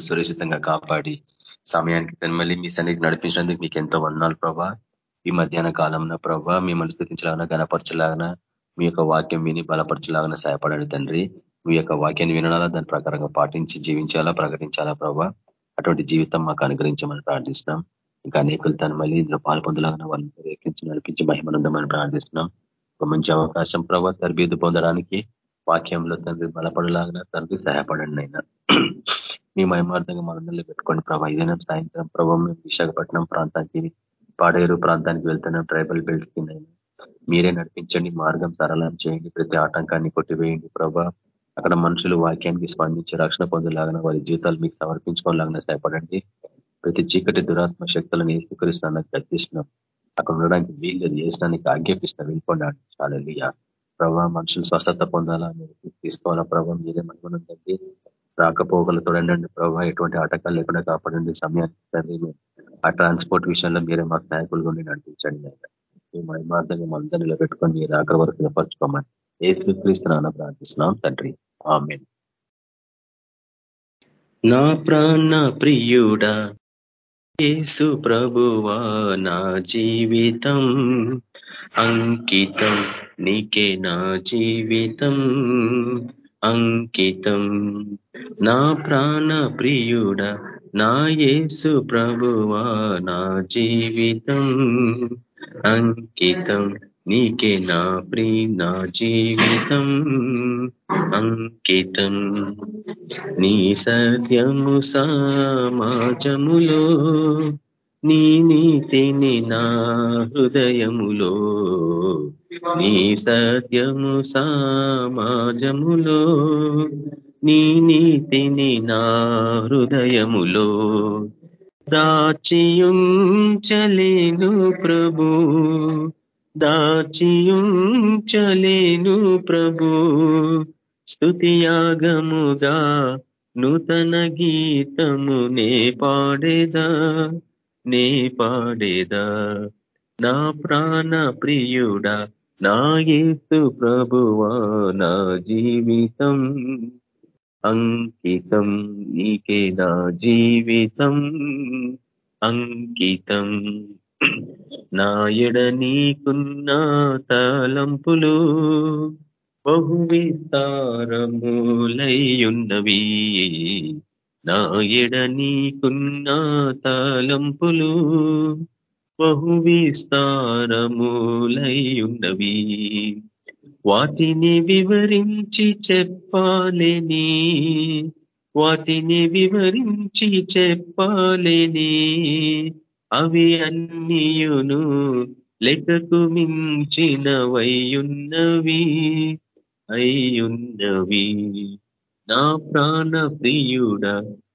సురక్షితంగా కాపాడి సమయానికి మళ్ళీ మీ సన్నిధి నడిపించినందుకు మీకు ఎంతో వందనాలు ప్రభా. ఈ మధ్యాహ్న కాలంలో ప్రభా మిమ్మల్ని స్థితించలాగా గనపరచలాగన మీ యొక్క వాక్యం విని బలపరచలాగా సహాయపడండి తండ్రి. మీ యొక్క వాక్యాన్ని వినాలా దాని ప్రకారంగా పాటించి జీవించాలా ప్రకటించాలా ప్రభా. అటువంటి జీవితం మాకు అనుగ్రహించమని ప్రార్థిస్తున్నాం. ఇంకా అనేకులు తను మళ్ళీ ఇందులో పాల్పొందలాగా వాళ్ళని రేఖించి నడిపించి మహిమనుందమని ప్రార్థిస్తున్నాం. ఒక మంచి అవకాశం ప్రభా తరబీదు పొందడానికి వాక్యంలో తండ్రి బలపడలాగా తండ్రి సహాయపడండి అయినా మీ మహిమార్థంగా మనందరినీ పెట్టుకోండి ప్రభా. ఇదే సాయంత్రం ప్రభావ విశాఖపట్నం ప్రాంతానికి పాడేరు ప్రాంతానికి వెళ్తున్నాం ట్రైబల్ బెల్ట్ కింద మీరే నడిపించండి మార్గం సరళం చేయండి ప్రతి ఆటంకాన్ని కొట్టివేయండి ప్రభా. అక్కడ మనుషులు వాక్యానికి స్పందించి రక్షణ పొందేలాగా వారి జీవితాలు మీకు సమర్పించుకోలాగా సహాయపడండి. ప్రతి చీకటి దురాత్మ శక్తులను ఏసుకరిస్తున్నా గర్తిస్తున్నాం అక్కడ ఉండడానికి వీళ్ళు చేసినానికి ఆజ్ఞాపిస్తున్నా. వెళ్ళిపోండి చాలా ప్రభావ మనుషులు స్వస్థత పొందాలా తీసుకోవాలా ప్రభావం మీరే రాకపోకలు తోడండి ప్రభావ ఎటువంటి ఆటకాలు లేకుండా కాపాడండి. సమయాన్ని ఆ ట్రాన్స్పోర్ట్ విషయంలో మీరే మాకు నాయకులుగా ఉండి నడిపించండి మీ మహిమార్థంగా మందరిలో నిలబెట్టుకొని మీరు ఆఖరి వరకు సిద్ధపరచుకోమని ఏ ప్రార్థిస్తున్నాం తండ్రి. ఆమె నా ప్రాణ ప్రియుడా యేసు ప్రభువా నా జీవితం అంకితం. నీకే నా జీవితం. అంకితం. నా ప్రాణ ప్రియుడ నా యేసు ప్రభువా నా జీవితం అంకితం. నీకే నా ప్రీ నా జీవితం అంకితం. నీ సత్యము సమాజములో నీ నీతిని నా హృదయములో నీ సత్యము సమాజములో నీ నీతిని నా హృదయములో. దాచియుంచలేను ప్రభు దాచియుంచలేను ప్రభు. స్తుతియాగముగా నూతన గీతము నే పాడేదా నే పాడేదా? నా ప్రాణ ప్రియుడా నా యేసు ప్రభువా నా జీవితం అంకితం నీకే నా జీవితం అంకితం. నా ఎడ నీకున్న తలంపులు బహు విస్తారములై విస్తారములయ్యున్నవి నా ఎడ నీకున్న తలంపులు బహు ఉన్నవి వాటిని వివరించి చెప్పాలని వాటిని వివరించి చెప్పాలని అవి అన్నియును లెక్కకు మించినవయ్యున్నవి అయ్యున్నవి. నా ప్రాణ ప్రియుడ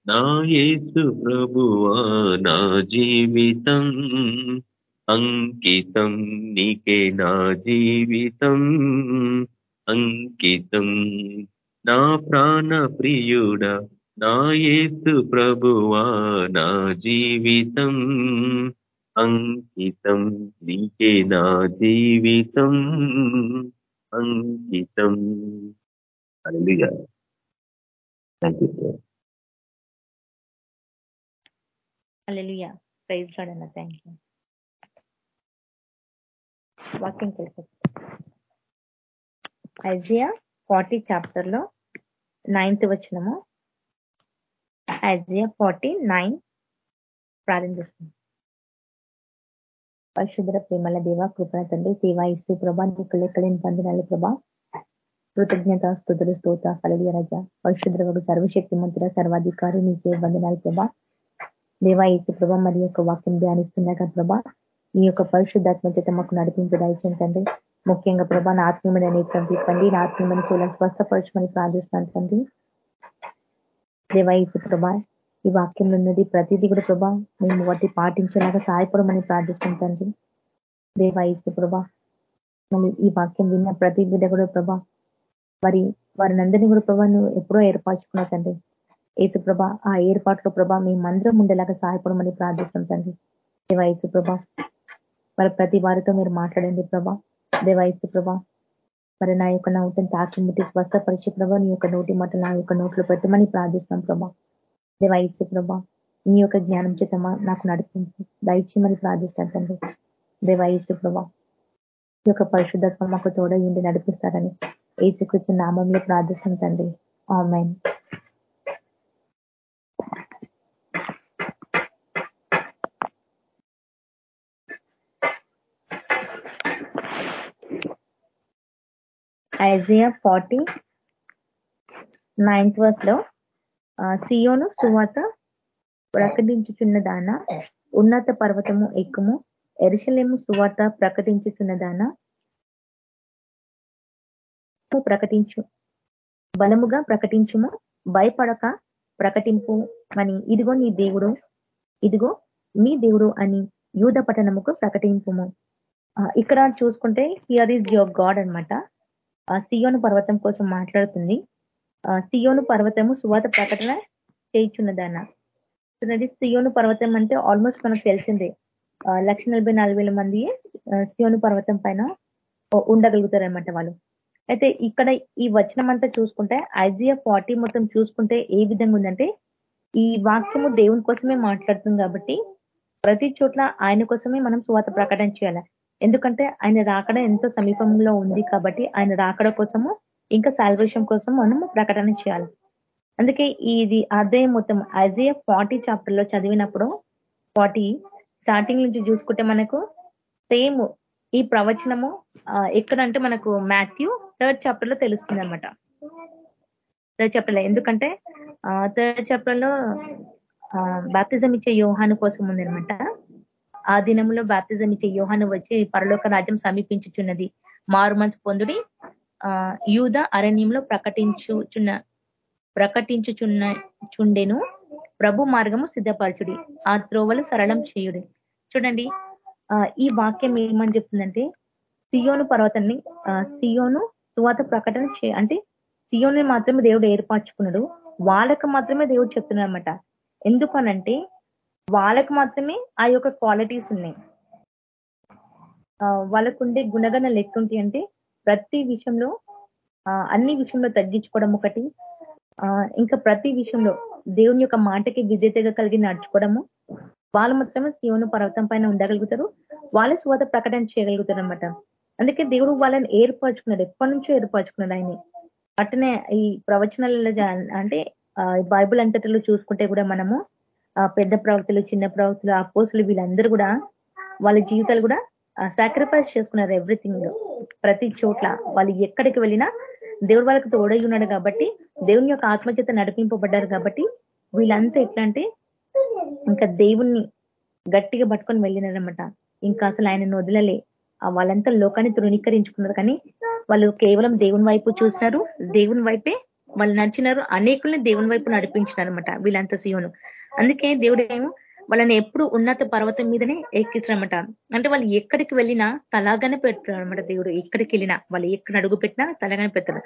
నా యేసు ప్రభువా నా జీవితం అంకితం నీకే నా జీవితం అంకితం. నా ప్రాణ ప్రియుడ నా యేసు ప్రభువా నా జీవితం అంకితం నీకే నా జీవితం అంకితం. అలలుగా thank you sir hallelujah praise రాడన్న thank you వాక్యం తెలుసు ఐజియా ఫార్టీ చాప్టర్లో నైన్త్ వచ్చినము ఐజియా ఫార్టీ నైన్ ప్రారంభిస్తుంది పరిశుద్ర ప్రేమల దేవ కృపణ తండ్రి దేవా ఇసు ప్రభా నీకు లెక్కలేని పొందినాలి ప్రభా. కృతజ్ఞత స్థుతులు స్తోత కలలియ రజ పరిశుద్రవకు సర్వశక్తి మంత్ర సర్వాధికారి నీకే వందనాలు ప్రభా. దేవా ఇసు ప్రభా మరి యొక్క వాక్యం ధ్యానిస్తున్నాక ప్రభా ఈ యొక్క పరిశుద్ధాత్మ చేత మాకు నడిపింపు తండ్రి. ముఖ్యంగా ప్రభా నా ఆత్మీయమైన నేత్రం తిప్పండి నా ఆత్మీయమైన చూడాలి స్వస్థపరచమని ప్రార్థిస్తున్నాను తండ్రి. దేవాయిసు ప్రభా ఈ వాక్యంలో ఉన్నది ప్రతిదీ కూడా ప్రభా మేము వాటి పాటించేలాగా సహాయపడమని ప్రార్థిస్తున్నాం తండ్రి. దేవాయిసు ప్రభా మళ్ళీ ఈ వాక్యం విన్న ప్రతి బిడ్డ కూడా ప్రభా మరి వారిని అందరినీ కూడా ప్రభా నువ్వు ఎప్పుడో ఏర్పరచుకున్నా తండ్రి. ఏసుప్రభ ఆ ఏర్పాట్లో ప్రభా మీ మందిరం ఉండేలాగా సహాయపడమని ప్రార్థిస్తాం తండ్రి. దేవాయిసు ప్రభా మరి ప్రతి వారితో మీరు మాట్లాడండి ప్రభా. దేవాయసు ప్రభా మరి నా యొక్క నోటిని తాకి ముట్టి స్వస్థపరిచే ప్రభా నీ యొక్క నోటి మాట నా యొక్క నోట్లో పెట్టమని ప్రార్థిస్తున్నాం ప్రభా. దేవాయిసు ప్రభా నీ యొక్క జ్ఞానం చేత నాకు నడిపించి దయచేయమని ప్రార్థిస్తాను తండ్రి. దేవాయిసు ప్రభా యొక్క పరిశుద్ధత్వం మాకు తోడై ఉండి నడిపిస్తారని ఏచుకృష్ణ నామంలో ప్రార్థిస్తాను తండ్రి. ఆమెన్. ఐజియా ఫార్టీ నైన్త్ వర్స్లో సియోను సువాత ప్రకటించుచున్న దాన ఉన్నత పర్వతము ఎక్కుము. ఎరుశలేము సువార్త ప్రకటించుచున్నదాన? ప్రకటించు. బలముగా ప్రకటించుము భయపడక ప్రకటింపు అని. ఇదిగో నీ దేవుడు ఇదిగో మీ దేవుడు అని యూధ పట్టణముకు ప్రకటింపుము. ఇక్కడ చూసుకుంటే హియర్ ఈజ్ యువర్ గాడ్ అనమాట సియోను పర్వతం కోసం మాట్లాడుతుంది. సియోను పర్వతము సువాత ప్రకటన చేయించున్నదన్న సియోను పర్వతం అంటే ఆల్మోస్ట్ మనకు తెలిసిందే. లక్ష మంది శివను పర్వతం పైన ఉండగలుగుతారనమాట వాళ్ళు. అయితే ఇక్కడ ఈ వచనం అంతా చూసుకుంటే ఐజియా ఫార్టీ మొత్తం చూసుకుంటే ఏ విధంగా ఉందంటే ఈ వాక్యము దేవుని కోసమే మాట్లాడుతుంది కాబట్టి ప్రతి చోట్ల ఆయన కోసమే మనం సువాత ప్రకటన చేయాలి. ఎందుకంటే ఆయన రాకడ ఎంతో సమీపంలో ఉంది కాబట్టి ఆయన రాకడ కోసము ఇంకా సాల్వేషన్ కోసం మనం ప్రకటన చేయాలి. అందుకే ఇది అధ్యాయం మొత్తం. ఐజియా ఫార్టీ చాప్టర్లో చదివినప్పుడు ఫార్టీ స్టార్టింగ్ నుంచి చూసుకుంటే మనకు సేమ్ ఈ ప్రవచనము ఎక్కడంటే మనకు మాథ్యూ థర్డ్ చాప్టర్లో తెలుస్తుంది అనమాట థర్డ్ చాప్టర్లో ఎందుకంటే థర్డ్ చాప్టర్లో బాప్తిజం ఇచ్చే యోహాను కోసం ఉందనమాట ఆ దినంలో బాప్తిజం ఇచ్చే యోహాను వచ్చి పరలోక రాజ్యం సమీపించుచున్నది. మారు మంచి పొందుడి యూద అరణ్యంలో ప్రకటించుచున్న ప్రకటించుచున్న చుండెను ప్రభు మార్గము సిద్ధపరచుడి. ఆ త్రోవలు సరళం చేయుడి. చూడండి. ఈ వాక్యం ఏమని చెప్తుందంటే సియోను పర్వతాన్ని సియోను సువాత ప్రకటన చే అంటే సియోని మాత్రమే దేవుడు ఏర్పరచుకున్నాడు. వాళ్ళకు మాత్రమే దేవుడు చెప్తున్నాడు అనమాట ఎందుకనంటే వాళ్ళకు మాత్రమే ఆ యొక్క క్వాలిటీస్ ఉన్నాయి. వాళ్ళకుండే గుణగణ ఎట్లుంటి అంటే ప్రతి విషయంలో అన్ని విషయంలో తగ్గించుకోవడం ఒకటి ఇంకా ప్రతి విషయంలో దేవుని యొక్క మాటకి విధేతగా కలిగి నడుచుకోవడము వాళ్ళు మాత్రమే శివును పర్వతం పైన ఉండగలుగుతారు. వాళ్ళ శువత ప్రకటన చేయగలుగుతారు అనమాట అందుకే దేవుడు వాళ్ళని ఏర్పరచుకున్నాడు. ఎప్పటి నుంచో ఏర్పరచుకున్నాడు ఆయన. అట్టనే ఈ ప్రవచనాలలో అంటే బైబుల్ అంతటిలో చూసుకుంటే కూడా మనము పెద్ద ప్రవక్తలు చిన్న ప్రవక్తలు అపోసులు వీళ్ళందరూ కూడా వాళ్ళ జీవితాలు కూడా సాక్రిఫైస్ చేసుకున్నారు ఎవ్రీథింగ్ ప్రతి చోట్ల వాళ్ళు ఎక్కడికి వెళ్ళినా దేవుడు వాళ్ళకి తోడై ఉన్నాడు కాబట్టి దేవుని యొక్క ఆత్మచేత నడిపింపబడ్డారు కాబట్టి వీళ్ళంతా ఎట్లా అంటే ఇంకా దేవుణ్ణి గట్టిగా పట్టుకొని వెళ్ళినారనమాట ఇంకా అసలు ఆయన వదలలే. వాళ్ళంతా లోకాన్ని తృణీకరించుకున్నారు. కానీ వాళ్ళు కేవలం దేవుని వైపు చూసినారు దేవుని వైపే వాళ్ళు నడిచినారు అనేకుల్ని దేవుని వైపు నడిపించినారనమాట వీళ్ళంత సీవను అందుకే దేవుడు ఏమో వాళ్ళని ఎప్పుడు ఉన్నత పర్వతం మీదనే ఎక్కించారనమాట అంటే వాళ్ళు ఎక్కడికి వెళ్ళినా తలాగానే పెడతారు అనమాట దేవుడు. ఎక్కడికి వెళ్ళినా వాళ్ళు ఎక్కడ అడుగు పెట్టినా తలాగానే పెడతారు.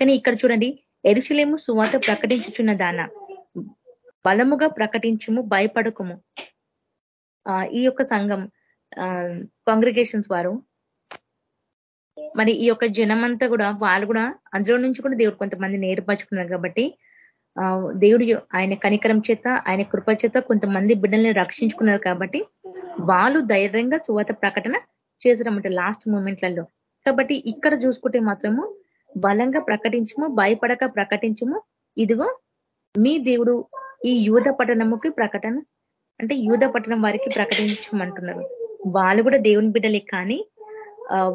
కానీ ఇక్కడ చూడండి ఎరుచులేము సువాత ప్రకటించుచున్న దాన బలముగా ప్రకటించుము భయపడకుము. ఈ యొక్క సంఘం కాంగ్రిగేషన్స్ వారు. మరి ఈ యొక్క జనమంతా కూడా వాళ్ళు కూడా అందులో నుంచి కూడా దేవుడు కొంతమంది నేర్పరచుకున్నారు కాబట్టి దేవుడు ఆయన కనికరం చేత ఆయన కృప చేత కొంతమంది బిడ్డల్ని రక్షించుకున్నారు కాబట్టి వాళ్ళు ధైర్యంగా సువాత ప్రకటన చేసారన్నమాట లాస్ట్ మూమెంట్లలో కాబట్టి ఇక్కడ చూసుకుంటే మాత్రము బలంగా ప్రకటించము భయపడక ప్రకటించము. ఇదిగో మీ దేవుడు ఈ యూధ పట్టణముకి ప్రకటన అంటే యూధ పట్టణం వారికి ప్రకటించమంటున్నారు. వాళ్ళు కూడా దేవుని బిడ్డలే కానీ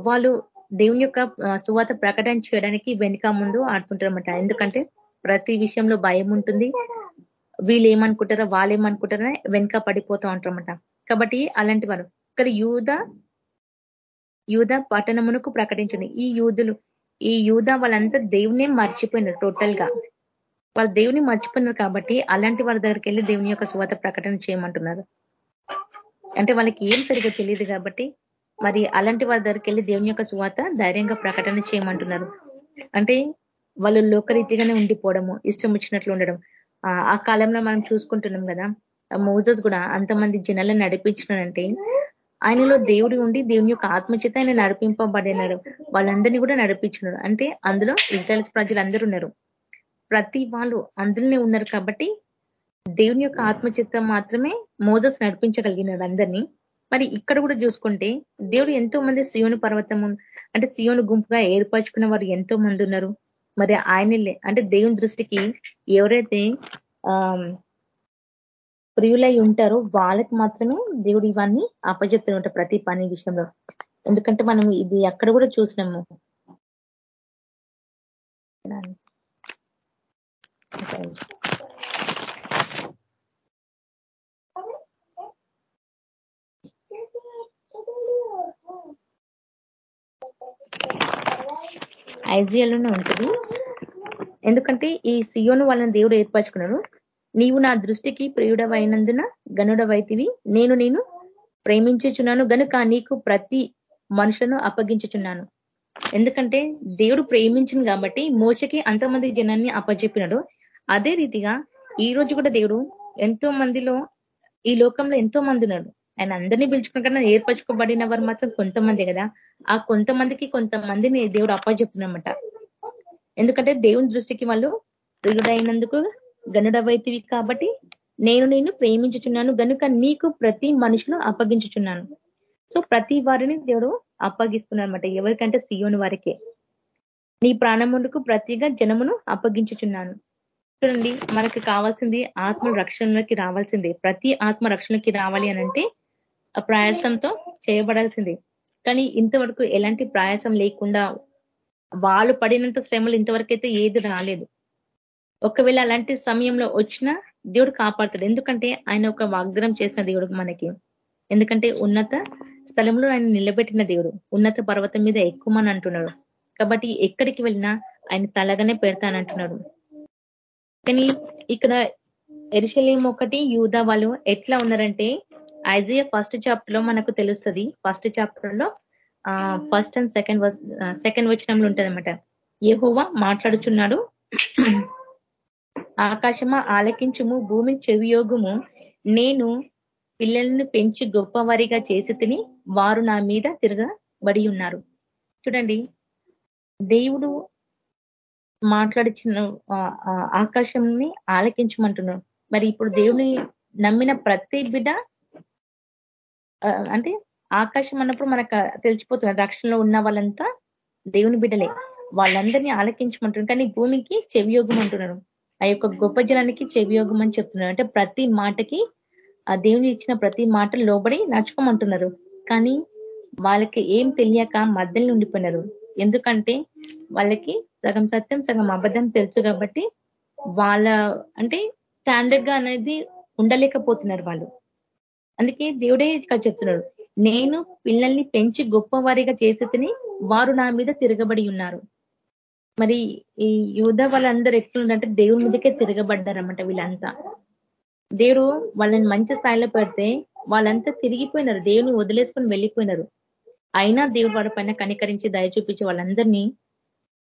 వాళ్ళు దేవుని యొక్క సువాత ప్రకటన చేయడానికి వెనుక ముందు ఆడుతుంటారన్నమాట ఎందుకంటే ప్రతి విషయంలో భయం ఉంటుంది. వీళ్ళు ఏమనుకుంటారో వాళ్ళు ఏమనుకుంటారో వెనుక పడిపోతూ ఉంటారన్నమాట. కాబట్టి అలాంటి వారు ఇక్కడ యూధ యూధ పట్టణమునకు ప్రకటించండి. ఈ యూదులు ఈ యూధ వాళ్ళంతా దేవునే మర్చిపోయినారు టోటల్గా వాళ్ళు దేవుని మర్చిపోయినారు కాబట్టి అలాంటి వారి దగ్గరికి వెళ్ళి దేవుని యొక్క స్వాత ప్రకటన చేయమంటున్నారు. అంటే వాళ్ళకి ఏం సరిగ్గా తెలియదు కాబట్టి మరి అలాంటి వారి దగ్గరికి వెళ్ళి దేవుని యొక్క శువాత ధైర్యంగా ప్రకటన చేయమంటున్నారు. అంటే వాళ్ళు లోకరీతిగానే ఉండిపోవడము ఇష్టం వచ్చినట్లు ఉండడం. ఆ కాలంలో మనం చూసుకుంటున్నాం కదా మోజస్ కూడా అంతమంది జనాలను నడిపించినారంటే ఆయనలో దేవుడి ఉండి దేవుని యొక్క ఆత్మచేత ఆయన నడిపింపబడినారు. వాళ్ళందరినీ కూడా నడిపించినారు. అంటే అందులో ఇజ్రాయల్స్ ప్రజలు అందరూ ఉన్నారు. ప్రతి వాళ్ళు అందులోనే ఉన్నారు కాబట్టి దేవుని యొక్క ఆత్మచిత్తం మాత్రమే మోజస్ నడిపించగలిగినాడు అందరినీ. మరి ఇక్కడ కూడా చూసుకుంటే దేవుడు ఎంతో మంది సియోను పర్వతము అంటే సియోను గుంపుగా ఏర్పరచుకున్న వారు ఎంతో మంది ఉన్నారు. మరి ఆయన అంటే దేవుని దృష్టికి ఎవరైతే ఆ ప్రియులై ఉంటారో వాళ్ళకి మాత్రమే దేవుడు ఇవన్నీ అప్పచెప్తూ ఉంటారు ప్రతి పని విషయంలో. ఎందుకంటే మనం ఇది అక్కడ కూడా చూసినాము. ఐజియాలోనే ఉంటుంది. ఎందుకంటే ఈ సియోను వాళ్ళని దేవుడు ఏర్పరచుకున్నాడు. నీవు నా దృష్టికి ప్రియుడవైనందున గనుడవైతివి నేను నేను ప్రేమించుచున్నాను గనుక నీకు ప్రతి మనుషులను అప్పగించుచున్నాను. ఎందుకంటే దేవుడు ప్రేమించింది కాబట్టి మోసకి అంతమంది జనాన్ని అప్పచెప్పినాడు అదే రీతిగా ఈ రోజు కూడా దేవుడు ఎంతో మందిలో ఈ లోకంలో ఎంతో మంది ఉన్నాడు ఆయన అందరినీ పిలుచుకున్న ఏర్పరచుకోబడిన వారు మాత్రం కొంతమంది కదా? ఆ కొంతమందికి కొంతమందిని దేవుడు అప్పచెప్తున్నమాట ఎందుకంటే దేవుని దృష్టికి వాళ్ళు ప్రియుడైనందుకు గనుడవైతివి కాబట్టి నేను నేను ప్రేమించుచున్నాను. గనుక నీకు ప్రతి మనుషులు అప్పగించుచున్నాను. సో ప్రతి వారిని దేవుడు అప్పగిస్తున్నారనమాట ఎవరికంటే సియోని వారికే. నీ ప్రాణమునకు ప్రతిగా జనమును అప్పగించుచున్నాను. చూడండి మనకి కావాల్సింది ఆత్మ రక్షణలోకి రావాల్సిందే. ప్రతి ఆత్మ రక్షణకి రావాలి అనంటే ప్రయాసంతో చేయబడాల్సిందే. కానీ ఇంతవరకు ఎలాంటి ప్రయాసం లేకుండా వాళ్ళు పడినంత శ్రమలు ఇంతవరకైతే ఏది రాలేదు. ఒకవేళ అలాంటి సమయంలో వచ్చినా దేవుడు కాపాడుతాడు. ఎందుకంటే ఆయన ఒక వాగ్దానం చేసిన దేవుడు మనకి. ఎందుకంటే ఉన్నత స్థలంలో ఆయన నిలబెట్టిన దేవుడు. ఉన్నత పర్వతం మీద ఎక్కువమని అంటున్నాడు కాబట్టి ఎక్కడికి వెళ్ళినా ఆయన తలగానే పెడతానంటున్నాడు. కానీ ఇక్కడ ఎరిశలేం ఒకటి యూదా వాళ్ళు ఎట్లా ఉన్నారంటే ఐజియా ఫస్ట్ చాప్టర్లో మనకు తెలుస్తుంది. ఫస్ట్ చాప్టర్లో ఫస్ట్ అండ్ సెకండ్ సెకండ్ వచనంలో ఉంటుంది అనమాట యహోవా మాట్లాడుచున్నాడు. ఆకాశమా ఆలకించుము భూమి చెవియోగము. నేను పిల్లలను పెంచి గొప్పవారిగా చేసి తిని వారు నా మీద తిరగబడి ఉన్నారు. చూడండి దేవుడు మాట్లాడిచిన ఆకాశంని ఆలకించమంటున్నాడు. మరి ఇప్పుడు దేవుని నమ్మిన ప్రతి బిడ్డ అంటే ఆకాశం అన్నప్పుడు మనకు తెలిసిపోతుంది. రక్షణలో ఉన్న వాళ్ళంతా దేవుని బిడ్డలే వాళ్ళందరినీ ఆలకించమంటున్నారు కానీ భూమికి చెవియోగం అంటున్నారు ఆ యొక్క గొప్ప జనానికి చెవియోగం అని చెప్తున్నారు అంటే ప్రతి మాటకి ఆ దేవుని ఇచ్చిన ప్రతి మాట లోబడి నడుచుకోమంటున్నారు. కానీ వాళ్ళకి ఏం తెలియక మధ్యలో ఉండిపోయినారు. ఎందుకంటే వాళ్ళకి సగం సత్యం సగం అబద్ధం తెలుసు కాబట్టి వాళ్ళ అంటే స్టాండర్డ్గా అనేది ఉండలేకపోతున్నారు వాళ్ళు. అందుకే దేవుడే ఇక్కడ చెప్తున్నాడు నేను పిల్లల్ని పెంచి గొప్పవారిగా చేసేతని వారు నా మీద తిరగబడి ఉన్నారు. మరి ఈ యోధ వాళ్ళందరూ ఎట్లుందంటే దేవుని మీదకే తిరగబడ్డారన్నమాట వీళ్ళంతా. దేవుడు వాళ్ళని మంచి స్థాయిలో పెడితే వాళ్ళంతా తిరిగిపోయినారు దేవుని వదిలేసుకొని వెళ్ళిపోయినారు. అయినా దేవుడు వారి పైన కనికరించి దయ చూపించి వాళ్ళందరినీ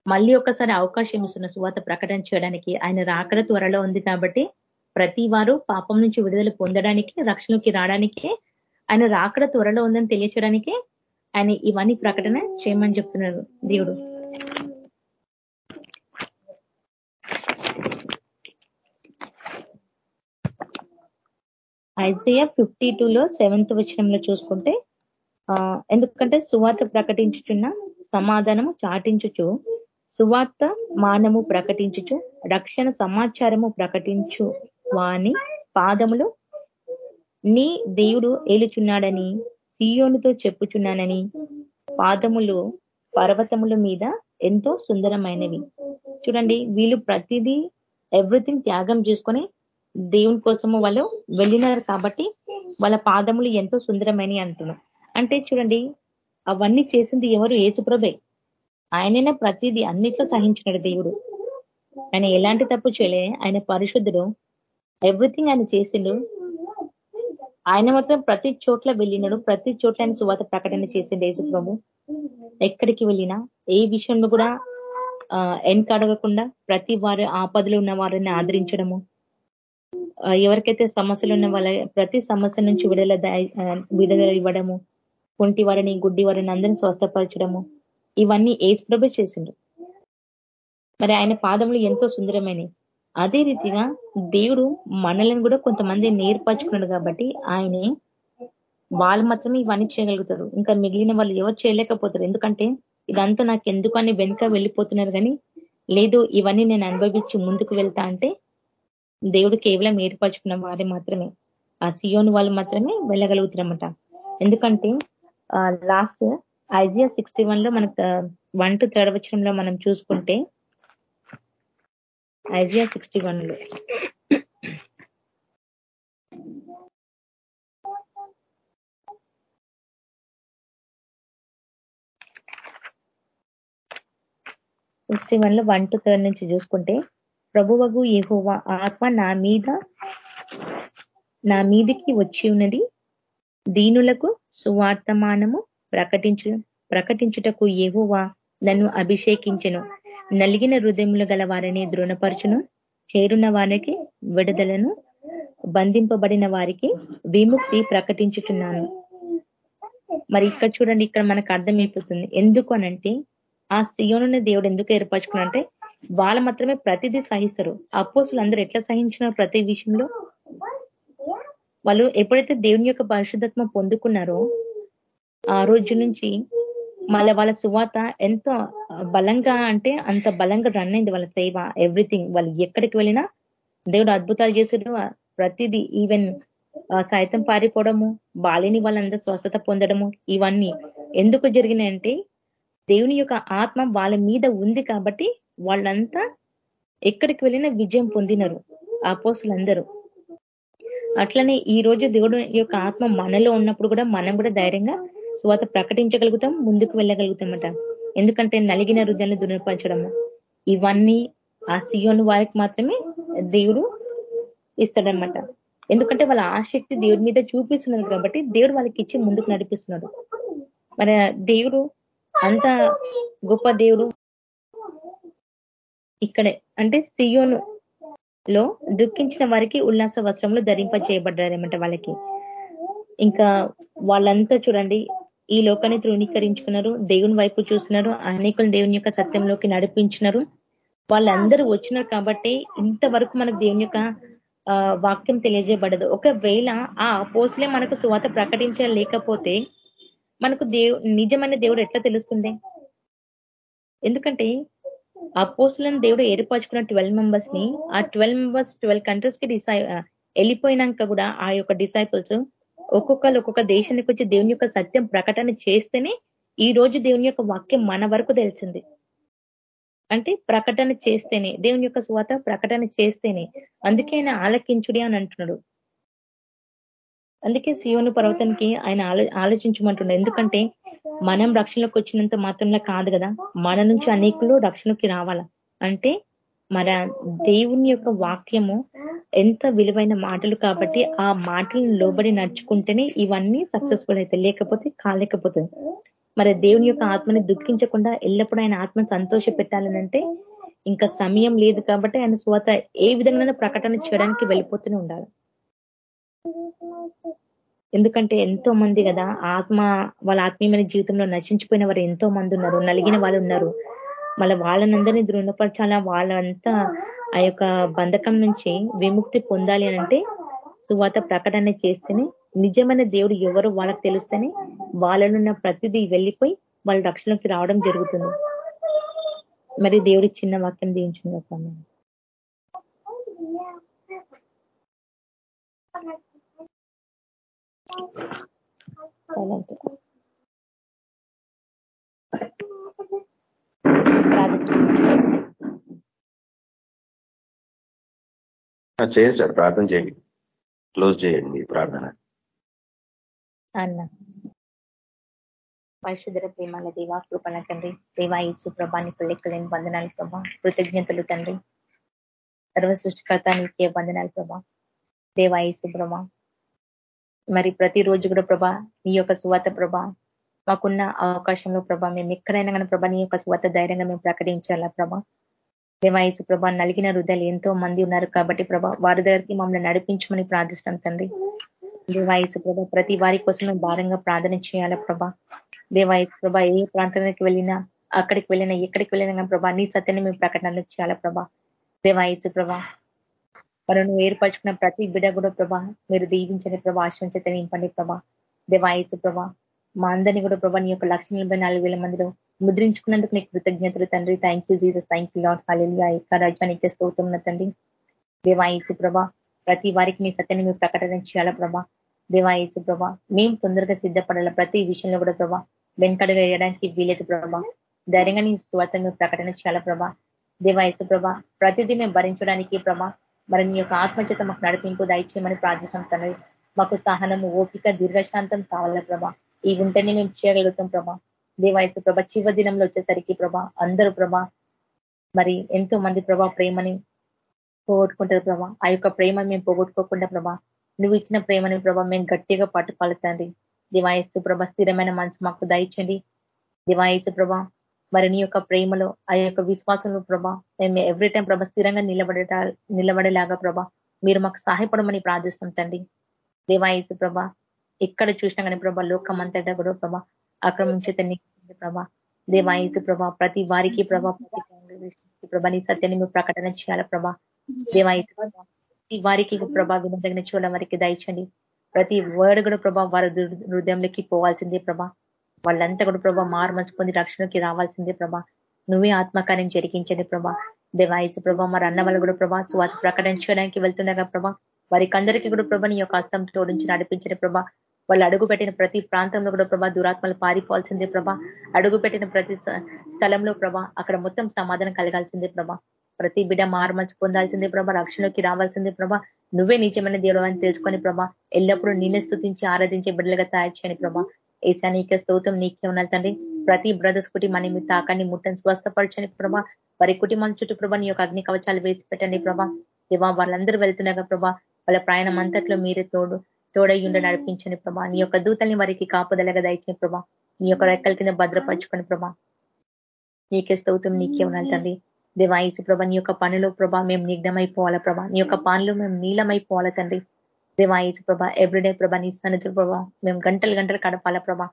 మళ్ళీ ఒకసారి అవకాశం ఇస్తున్న సువాత ప్రకటన చేయడానికి ఆయన రాకడ త్వరలో ఉంది కాబట్టి ప్రతి వారు పాపం నుంచి విడుదల పొందడానికి రక్షణకి రావడానికి ఆయన రాకడ త్వరలో ఉందని తెలియచేయడానికి ఆయన ఇవన్నీ ప్రకటన చేయమని చెప్తున్నారు దేవుడు. ఐజయ ఫిఫ్టీ టూలో సెవెంత్ వచనంలో చూసుకుంటే ఎందుకంటే సువార్త ప్రకటించుచున్న సమాధానము చాటించుచు సువార్త మానము ప్రకటించుచు రక్షణ సమాచారము ప్రకటించు వాని పాదములు నీ దేవుడు ఏలుచున్నాడని సీయోనుతో చెప్పుచున్నానని పాదములు పర్వతముల మీద ఎంతో సుందరమైనవి. చూడండి వీళ్ళు ప్రతిదీ ఎవ్రీథింగ్ త్యాగం చేసుకొని దేవుని కోసము వాళ్ళు వెళ్ళినారు కాబట్టి వాళ్ళ పాదములు ఎంతో సుందరమైనవి అంటున్నాం. అంటే చూడండి అవన్నీ చేసింది ఎవరు ఏసుప్రభే ఆయననే ప్రతిదీ అన్నిట్లో సహించినాడు దేవుడు. ఆయన ఎలాంటి తప్పు చేయలే. ఆయన పరిశుద్ధుడు. ఎవ్రీథింగ్ ఆయన చేసిండు. ఆయన మాత్రం ప్రతి చోట్ల వెళ్ళినాడు. ప్రతి చోట్ల ఆయన సువాత ప్రకటన చేసిండు యేసుప్రభు ఎక్కడికి వెళ్ళినా ఏ విషయంలో కూడా వెనకడగకుండా ప్రతి వారు ఆపదలు ఉన్న వారిని ఆదరించడము. ఎవరికైతే సమస్యలు ఉన్న వాళ్ళ ప్రతి సమస్య నుంచి విడుదల విడుదల ఇవ్వడము. కుంటి వారిని గుడ్డి వారిని అందరినీ స్వస్థపరచడము. ఇవన్నీ ఏసు ప్రభు చేసిండు. మరి ఆయన పాదములు ఎంతో సుందరమైనవి. అదే రీతిగా దేవుడు మనల్ని కూడా కొంతమంది నేర్పరచుకున్నాడు కాబట్టి ఆయనే వాళ్ళు మాత్రమే ఇవన్నీ చేయగలుగుతారు. ఇంకా మిగిలిన వాళ్ళు ఎవరు చేయలేకపోతారు. ఎందుకంటే ఇదంతా నాకు ఎందుకు అని వెనుక వెళ్ళిపోతున్నారు కానీ లేదు ఇవన్నీ నేను అనుభవించి ముందుకు వెళ్తా అంటే దేవుడు కేవలం ఏర్పరచుకున్న వారి మాత్రమే. ఆ సియోని వాళ్ళు మాత్రమే వెళ్ళగలుగుతారన్నమాట. ఎందుకంటే లాస్ట్ ఐజియా సిక్స్టీ వన్లో మనకు వన్ టు థర్డ్ వచ్చరంలో మనం చూసుకుంటే ఐజియా సిక్స్టీ వన్లో సిక్స్టీ వన్లో వన్ టు థర్డ్ నుంచి చూసుకుంటే ప్రభువగు ఏహోవా ఆత్మ నా మీద నా మీదికి వచ్చి ఉన్నది దీనులకు సువార్తమానము ప్రకటించు ప్రకటించుటకు ఏవోవా నన్ను అభిషేకించను. నలిగిన హృదయములు గల వారిని దృఢపరచును. చేరున్న వారికి విడుదలను. బంధింపబడిన వారికి విముక్తి ప్రకటించుతున్నాను మరి ఇక్కడ చూడండి ఇక్కడ మనకు అర్థమైపోతుంది. ఎందుకు అనంటే ఆ సియోను దేవుడు ఎందుకు ఏర్పరచుకున్నంటే వాళ్ళు మాత్రమే ప్రతిదీ సహిస్తారు. అపోసులు అందరూ ఎట్లా సహించినారు ప్రతి విషయంలో? వాళ్ళు ఎప్పుడైతే దేవుని యొక్క పరిశుద్ధత్మ పొందుకున్నారో ఆ రోజు నుంచి మళ్ళీ వాళ్ళ సువాత ఎంతో బలంగా అంటే అంత బలంగా రన్ అయింది వాళ్ళ సేవ ఎవ్రీథింగ్ వాళ్ళు ఎక్కడికి వెళ్ళినా దేవుడు అద్భుతాలు చేసాడు ప్రతిదీ ఈవెన్ సాయంత్రం పారిపోవడము బాలిని వాళ్ళందరూ స్వస్థత పొందడము ఇవన్నీ ఎందుకు జరిగినాయంటే దేవుని యొక్క ఆత్మ వాళ్ళ మీద ఉంది కాబట్టి వాళ్ళంతా ఎక్కడికి వెళ్ళినా విజయం పొందినరు ఆ పోసులందరూ అట్లనే ఈ రోజు దేవుడు యొక్క ఆత్మ మనలో ఉన్నప్పుడు కూడా మనం కూడా ధైర్యంగా స్వాత ప్రకటించగలుగుతాం ముందుకు వెళ్ళగలుగుతామట. ఎందుకంటే నలిగిన హృదయాన్ని దునపరచడము ఇవన్నీ ఆ సియోను వారికి మాత్రమే దేవుడు ఇస్తాడనమాట ఎందుకంటే వాళ్ళ ఆసక్తి దేవుడి మీద చూపిస్తున్నారు కాబట్టి దేవుడు వాళ్ళకి ఇచ్చి ముందుకు నడిపిస్తున్నాడు. మరి దేవుడు అంత గొప్ప దేవుడు ఇక్కడే. అంటే సియోను లో దుఃఖించిన వారికి ఉల్లాస వస్త్రములు ధరింప చేయబడ్డారనమాట వాళ్ళకి. ఇంకా వాళ్ళంతా చూడండి ఈ లోకాన్ని తృణీకరించుకున్నారు దేవుని వైపు చూస్తున్నారు అనేకులు దేవుని యొక్క సత్యంలోకి నడిపించినారు. వాళ్ళందరూ వచ్చినారు కాబట్టి ఇంతవరకు మనకు దేవుని యొక్క వాక్యం తెలియజేయబడదు. ఒకవేళ ఆ పోస్టులే మనకు సువాత ప్రకటించలేకపోతే మనకు దేవు నిజమైన దేవుడు ఎట్లా తెలుస్తుంది ఎందుకంటే ఆ పోస్టులను దేవుడు ఏర్పరచుకున్న ట్వెల్వ్ మెంబర్స్ని ఆ ట్వెల్వ్ మెంబర్స్ ట్వెల్వ్ కంట్రీస్కి డిసై వెళ్ళిపోయినాక కూడా ఆ యొక్క డిసైపుల్స్ ఒక్కొక్కరు ఒక్కొక్క దేశానికి వచ్చి దేవుని యొక్క సత్యం ప్రకటన చేస్తేనే ఈ రోజు దేవుని యొక్క వాక్యం మన వరకు తెలిసింది. అంటే ప్రకటన చేస్తేనే దేవుని యొక్క స్వాత ప్రకటన చేస్తేనే. అందుకే ఆయన ఆలకించుడి అని అంటున్నాడు. అందుకే సియోను పర్వతానికి ఆయన ఆలోచించమంటున్నాడు. ఎందుకంటే మనం రక్షణలోకి వచ్చినంత మాత్రంలో కాదు కదా. మన నుంచి అనేకులు రక్షణకి రావాలా? అంటే మన దేవుని యొక్క వాక్యము ఎంత విలువైన మాటలు కాబట్టి ఆ మాటలను లోబడి నడుచుకుంటేనే ఇవన్నీ సక్సెస్ఫుల్ అవుతాయి లేకపోతే కాలేకపోతుంది. మరి దేవుని యొక్క ఆత్మని దుఃఖించకుండా ఎల్లప్పుడూ ఆయన ఆత్మను సంతోష పెట్టాలనంటే ఇంకా సమయం లేదు కాబట్టి ఆయన స్వత ఏ విధంగా ప్రకటన చేయడానికి వెళ్ళిపోతూనే ఉండాలి. ఎందుకంటే ఎంతో మంది కదా ఆత్మ వాళ్ళ ఆత్మీయమైన జీవితంలో నశించిపోయిన వారు ఎంతో మంది ఉన్నారు. నలిగిన వాళ్ళు ఉన్నారు. మళ్ళీ వాళ్ళనందరినీ దృఢపరచాలా? వాళ్ళంతా ఆ యొక్క బంధకం నుంచి విముక్తి పొందాలి అంటే సువాత ప్రకటన చేస్తేనే నిజమైన దేవుడు ఎవరు వాళ్ళకి తెలుస్తేనే వాళ్ళనున్న ప్రతిదీ వెళ్ళిపోయి వాళ్ళ రక్షణకి రావడం జరుగుతుంది. మరి దేవుడి చిన్న వాక్యం దీయించింది చేయండి సార్ ప్రార్థన చేయండి. క్లోజ్ చేయండి మీ ప్రార్థన. అన్న. పరిశుధర దేవా కృపణ తండ్రి దేవా ఈసు సుప్రభానికి లెక్కలేని వందనాలు ప్రభా కృతజ్ఞతలు తండ్రి. సర్వ సృష్టికర్త నీకే వందనాలు ప్రభా. దేవా ఈసు సుప్రభ మరి ప్రతిరోజు కూడా ప్రభా నీ యొక్క సువాత ప్రభ మాకున్న అవకాశంలో ప్రభా మేము ఎక్కడైనా కానీ ప్రభా నీ యొక్క సువాత ధైర్యంగా మేము ప్రకటించాలా ప్రభా. దేవాయసు ప్రభా నలిగిన హృదయాలు ఎంతో మంది ఉన్నారు కాబట్టి ప్రభా వారి దగ్గరికి మమ్మల్ని నడిపించమని ప్రార్థిస్తాం తండ్రి. దేవాయసు ప్రభా ప్రతి వారి కోసం భారంగా ప్రార్థన చేయాలా ప్రభా? దేవాయసు ప్రభా ఏ ప్రాంతానికి వెళ్ళినా అక్కడికి వెళ్ళినా ఎక్కడికి వెళ్ళినా ప్రభా నీ సత్యాన్ని మేము ప్రకటనలు చేయాలా ప్రభా? దేవాయసు ప్రభా మరి నువ్వు ఏర్పరచుకున్న ప్రతి బిడ కూడా ప్రభా మీరు దీవించని ప్రభా ఆశ్రయించే నింపండి ప్రభా. దేవాయసు ప్రభా మా అందరినీ కూడా ప్రభా నీ యొక్క లక్ష నలభై నాలుగు వేల మందిలో ముద్రించుకున్నందుకు నీకు కృతజ్ఞతలు తండ్రి. Thank you Jesus thank you Lord Haliya యొక్క రాజ్యానికి స్తోతున్న తండ్రి. దేవాయసు ప్రభా ప్రతి వారికి నీ సత్యాన్ని మేము ప్రకటన చేయాలా ప్రభా? దేవాయసు ప్రభా మేము తొందరగా సిద్ధపడాల ప్రతి విషయంలో కూడా ప్రభా? వెనకడుగా వేయడానికి వీలేదు ప్రభా. ధైర్యంగా నీ స్వార్థను ప్రకటన చేయాల ప్రభా? దేవాయసు ప్రభా ప్రతిదీ మేము భరించడానికి ప్రభా మరి నీ యొక్క ఆత్మచేత మాకు నడిపింపు దయచేయమని ప్రార్థిస్తాం తండ్రి. మాకు సహనము ఓపిక దీర్ఘశాంతం కావాల ప్రభా? ఈ ఉంటేనే మేము చేయగలుగుతాం ప్రభా. దేవాయసు ప్రభ చివ దినంలో వచ్చేసరికి ప్రభా అందరూ ప్రభ మరి ఎంతో మంది ప్రభా ప్రేమని పోగొట్టుకుంటారు ప్రభా. ఆ యొక్క ప్రేమను మేము పోగొట్టుకోకుండా ప్రభా నువ్వు ఇచ్చిన ప్రేమని ప్రభా మేము గట్టిగా పట్టుకోవాలి దివాయస్తు ప్రభ స్థిరమైన మనసు మాకు దయచండి. దివాయసు ప్రభ మరి నీ యొక్క ప్రేమలో ఆ యొక్క విశ్వాసంలో ప్రభ మేము ఎవ్రీ టైం ప్రభ స్థిరంగా నిలబడే నిలబడేలాగా ప్రభ మీరు మాకు సహాయపడమని ప్రార్థిస్తాం తండ్రి. దేవాయసు ప్రభ ఎక్కడ చూసినా కానీ ప్రభా లోకం అంతటా కూడా ప్రభా ఆక్రమించేత ప్రభా. దేవాయసు ప్రభా ప్రతి వారికి ప్రభా ప్రతి ప్రభా నీ సత్యాన్ని మీరు ప్రకటన చేయాల ప్రభా? దేవాయసు ప్రతి వారికి ప్రభా వినదగిన చూడడం వారికి దయచండి. ప్రతి వర్డ్ కూడా ప్రభా వారి హృదయంలోకి పోవాల్సిందే ప్రభా. వాళ్ళంతా కూడా ప్రభా మార్మర్చి పొంది రక్షణకి రావాల్సిందే ప్రభా. నువ్వే ఆత్మకార్యం జరిగించండి ప్రభా. దేవాయసు ప్రభా మరి అన్న వాళ్ళు కూడా ప్రభా సువాత ప్రకటన చేయడానికి వెళ్తుండగా ప్రభా వారికి అందరికీ కూడా ప్రభా నీ యొక్క హస్తం తోడించి నడిపించిన ప్రభా. వాళ్ళు అడుగుపెట్టిన ప్రతి ప్రాంతంలో కూడా ప్రభా దురాత్మలు పారిపోవాల్సిందే ప్రభా. అడుగు పెట్టిన ప్రతి స్థలంలో ప్రభా అక్కడ మొత్తం సమాధానం కలగాల్సిందే ప్రభా. ప్రతి బిడ్డ మారుమర్చి పొందాల్సిందే ప్రభా. రక్షణలోకి రావాల్సిందే ప్రభా. నువ్వే నిజమైన దేవుడు అని తెలుసుకొని ప్రభా ఎల్లప్పుడూ నిన్నే స్థుతించి ఆరాధించే బిడ్డలుగా తయారు చేయని ప్రభా. ఏసా నీకే స్తోత్రం నీకే ఉన్నది తండ్రి. ప్రతి బ్రదర్స్ కుటుంబాన్ని మీ తాకాన్ని ముట్టని స్వస్థపరచని ప్రభా. వారి కుటుంబాల చుట్టూ ప్రభా నీ యొక్క అగ్ని కవచాలు వేసి పెట్టండి ప్రభా. దేవా వాళ్ళందరూ వెళ్తున్నాగా ప్రభా వాళ్ళ ప్రయాణం అంతట్లో మీరే తోడు. తోడయ్యుండ నడిపించని ప్రభా. నీ యొక్క దూతల్ని వారికి కాపుదలగా దయచిన ప్రభా. నీ యొక్క రెక్కల కింద భద్రపరచుకొని ప్రభా. నీకే స్తౌతం నీకే ఉండాలి తండ్రి. దేవాయిసు ప్రభా నీ యొక్క పనిలో ప్రభా మేము నిగ్నమైపోవాలా ప్రభా. నీ యొక్క పనులు మేము నీలమైపోవాలా తండ్రి. దేవాయసు ప్రభా ఎవ్రీడే ప్రభా నీ సన్నిధులు ప్రభా మేము గంటలు గంటలు కడపాలా ప్రభా.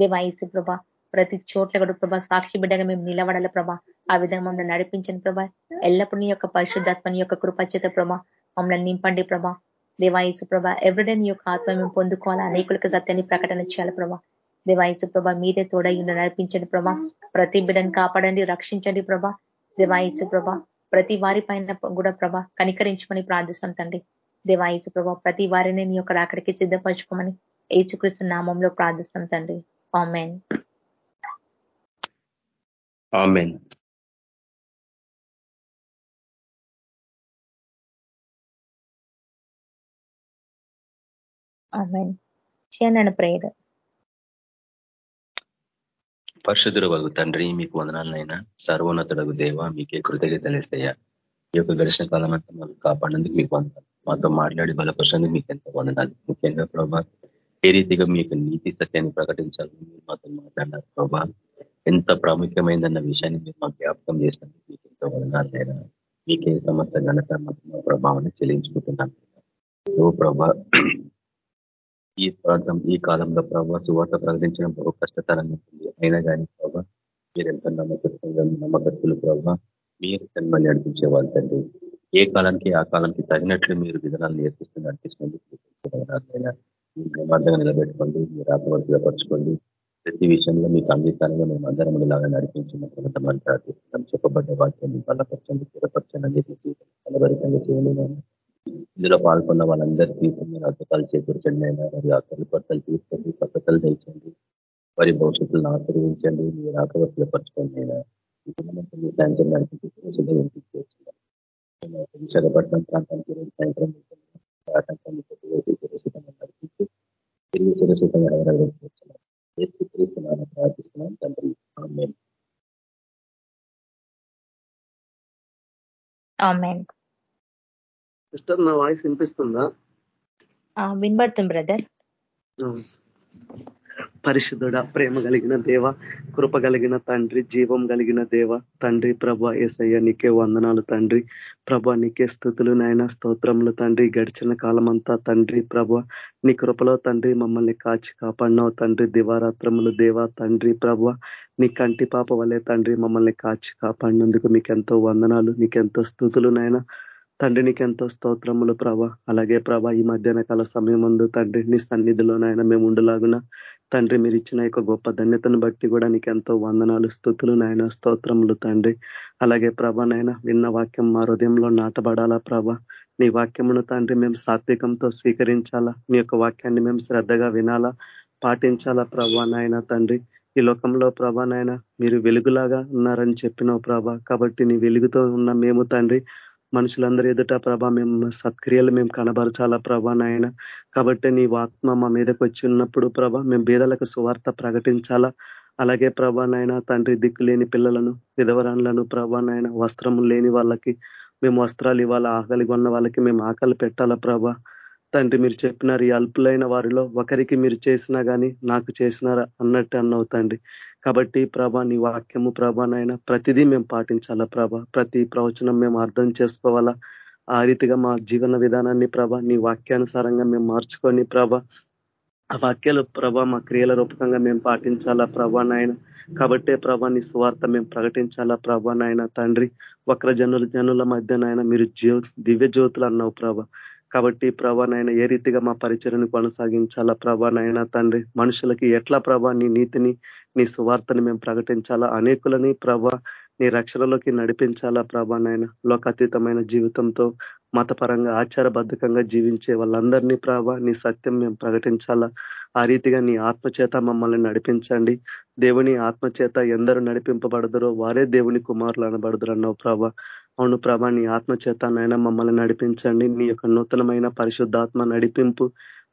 దేవాయసు ప్రభా ప్రతి చోట్ల కూడా ప్రభా సాక్షి బిడ్డగా మేము నిలబడాల ప్రభా. ఆ విధంగా మమ్మల్ని నడిపించండి ప్రభా. ఎల్లప్పుడు నీ యొక్క పరిశుద్ధాత్మ నీ యొక్క కృపచేత ప్రభా మమ్మల్ని నింపండి ప్రభా. దేవాయసు ప్రభ ఎవ్రీడే నీ యొక్క ఆత్మ మేము పొందుకోవాలా? అనేకులకు సత్యాన్ని ప్రకటన చేయాలి ప్రభా. దేవాయసు ప్రభ మీదే తోడయ్యుండ నడిపించండి ప్రభా. ప్రతి బిడ్డను కాపాడండి రక్షించండి ప్రభా. దేవాయసు ప్రభ ప్రతి వారి పైన కూడా ప్రభ కనికరించుకొని ప్రార్థిస్తాం తండ్రి. దేవాయసు ప్రభ ప్రతి వారిని నీ యొక్క రాకడికి సిద్ధపరచుకోమని ఏచుకృష్ణ నామంలో ప్రార్థిస్తాం తండ్రి. ఆమెన్. ఆమెన్. చేయనన్న ప్రేయర్. పరిశుద్ధుడు వగు తండ్రి మీకు వందనాలనైనా సర్వోన్నతుడు దేవ మీకే కృతజ్ఞతలేస్తాయా ఈ యొక్క గడిచిన కాలం అంతా మాకు కాపాడేందుకు మీకు వందనాలు. మాతో మాట్లాడి బలపరిచేందుకు మీకు ఎంతో వందనాలు. ముఖ్యంగా ప్రభా ఏ రీతిగా మీకు నీతి సత్యాన్ని ప్రకటించాలని మీరు మాతో మాట్లాడినారు ప్రభా. ఎంత ప్రాముఖ్యమైందన్న విషయాన్ని మీరు మాకు జ్ఞాపకం చేసినందుకు మీకు ఎంతో వందనాలైనా మీకే సమస్త ఘనత ప్రభావాన్ని చెల్లించుకుంటున్నాను ఓ ప్రభా ఈ ప్రాంతం ఈ కాలంలో ప్రభావ సువార్త ప్రకటించడం బహు కష్టతరంగా అయినా కానీ ప్రభావ మీరు ఎంత నమ్మకత్వంగా నమ్మకత్తులు ప్రభావ మీరు జన్మని నడిపించే వాళ్ళు తండ్రి. ఏ కాలానికి ఆ కాలానికి తగినట్లు మీరు విధానాలు నేర్పిస్తూ నడిపిస్తున్నందుకు ప్రమాదంగా నిలబెట్టుకోండి మీరు ఆత్మవర్తిపరచుకోండి ప్రతి విషయంలో మీకు అంగీకారంగా మేము అందరం ఇలాగా నడిపించిన కొంతమంది ప్రార్థిస్తున్నాం. చెప్పబడ్డ వాక్యాన్ని బలపరచండి స్థిరపరచండి బలభరితంగా చేయండి ఇందులో పాల్గొన్న వాళ్ళందరికీ మీరు అద్భుతాలు చేకూర్చండి అయినా మరి అక్కలు కొత్తలు తీసుకోండి పద్ధతులు తెచ్చండి వారి భవిష్యత్తులను ఆశ్రయించండి మీరు ఆకవసలు పరచుకోండి అయినా సాయంత్రం విశాఖపట్నం ప్రాంతానికి సాయంత్రం ఆటంకాన్ని సురక్షితంగా నడిపించి తిరిగి సురక్షితంగా ఎవరైనా ప్రార్థిస్తున్నాం తండ్రి. ఆమెన్. సిస్టర్ నా వాయిస్ వినిపిస్తుందా? వినబడుతుంది బ్రదర్. పరిశుద్ధుడ ప్రేమ కలిగిన దేవ కృప కలిగిన తండ్రి జీవం కలిగిన దేవ తండ్రి ప్రభ ఏసయ్య నీకే వందనాలు తండ్రి ప్రభ నీకే స్థుతులు నాయన స్తోత్రములు తండ్రి. గడిచిన కాలమంతా తండ్రి ప్రభ నీ కృపలో తండ్రి మమ్మల్ని కాచి కాపాడినావు తండ్రి. దివారాత్రములు దేవ తండ్రి ప్రభ నీ కంటి పాప వలె తండ్రి మమ్మల్ని కాచి కాపాడినందుకు నీకెంతో వందనాలు నీకెంతో స్థుతులు నాయన. తండ్రి నీకు ఎంతో స్తోత్రములు ప్రభ. అలాగే ప్రభ ఈ మధ్యాహ్న కాల సమయం ముందు తండ్రి నీ సన్నిధిలోనైనా మేము ఉండలాగున తండ్రి మీరు ఇచ్చిన యొక్క గొప్ప ధన్యతను బట్టి కూడా నీకు ఎంతో వందనాలు స్థుతులు నాయన స్తోత్రములు తండ్రి. అలాగే ప్రభ నాయన విన్న వాక్యం మా హృదయంలో నాటబడాలా ప్రభ. నీ వాక్యమును తండ్రి మేము సాత్వికంతో స్వీకరించాలా. నీ యొక్క వాక్యాన్ని మేము శ్రద్ధగా వినాలా పాటించాలా ప్రభా నాయన తండ్రి. ఈ లోకంలో ప్రభా నాయన మీరు వెలుగులాగా ఉన్నారని చెప్పినావు ప్రభా. కాబట్టి నీ వెలుగుతో ఉన్న మేము తండ్రి మనుషులందరి ఎదుట ప్రభా మేము సత్క్రియలు మేము కనబరచాలా ప్రభా నాయన. కాబట్టి నీ ఆత్మ మా మీదకి వచ్చి ఉన్నప్పుడు ప్రభా మేము బేదలకు సువార్త ప్రకటించాలా? అలాగే ప్రభా నాయన తండ్రి దిక్కు లేని పిల్లలను విధవరాన్లను ప్రభా నాయన వస్త్రము లేని వాళ్ళకి మేము వస్త్రాలు ఇవ్వాలా? ఆకలి కొన్న వాళ్ళకి మేము ఆకలి పెట్టాలా ప్రభా? తండ్రి మీరు చెప్పినారు ఈ అల్పులైన వారిలో ఒకరికి మీరు చేసినా కానీ నాకు చేసినారా అన్నట్టు అన్నవు తండ్రి. కాబట్టి ప్రభా నీ వాక్యము ప్రభానైనా ప్రతిదీ మేము పాటించాలా ప్రభ? ప్రతి ప్రవచనం మేము అర్థం చేసుకోవాలా? ఆ రీతిగా మా జీవన విధానాన్ని ప్రభ నీ వాక్యానుసారంగా మేము మార్చుకొని ప్రభ ఆ వాక్యాలు ప్రభ మా క్రియల రూపకంగా మేము పాటించాలా ప్రభా నాయన? కాబట్టే ప్రభా నీ స్వార్థ మేము ప్రకటించాలా ప్రభా నాయన తండ్రి? వక్ర జనుల జనుల మధ్య నాయన మీరు జ్యో దివ్య జ్యోతులు అన్నావు ప్రభ. కాబట్టి ప్రభా నాయన ఏ రీతిగా మా పరిచయను కొనసాగించాలా ప్రభా నాయన తండ్రి? మనుషులకి ఎట్లా ప్రభా నీ నీతిని నీ సువార్తని మేము ప్రకటించాలా? అనేకులని ప్రభా నీ రక్షణలోకి నడిపించాలా ప్రభా నాయన? లోకాతీతమైన జీవితంతో మతపరంగా ఆచారబద్ధకంగా జీవించే వాళ్ళందరినీ ప్రభా నీ సత్యం మేము ప్రకటించాలా? ఆ రీతిగా నీ ఆత్మచేత మమ్మల్ని నడిపించండి. దేవుని ఆత్మచేత ఎందరు నడిపింపబడదరో వారే దేవుని కుమారులు అనబడదురు అన్నావు ప్రభా. అవును ప్రభా నీ ఆత్మచేత నాయన మమ్మల్ని నడిపించండి. నీ యొక్క నూతనమైన పరిశుద్ధాత్మ నడిపింపు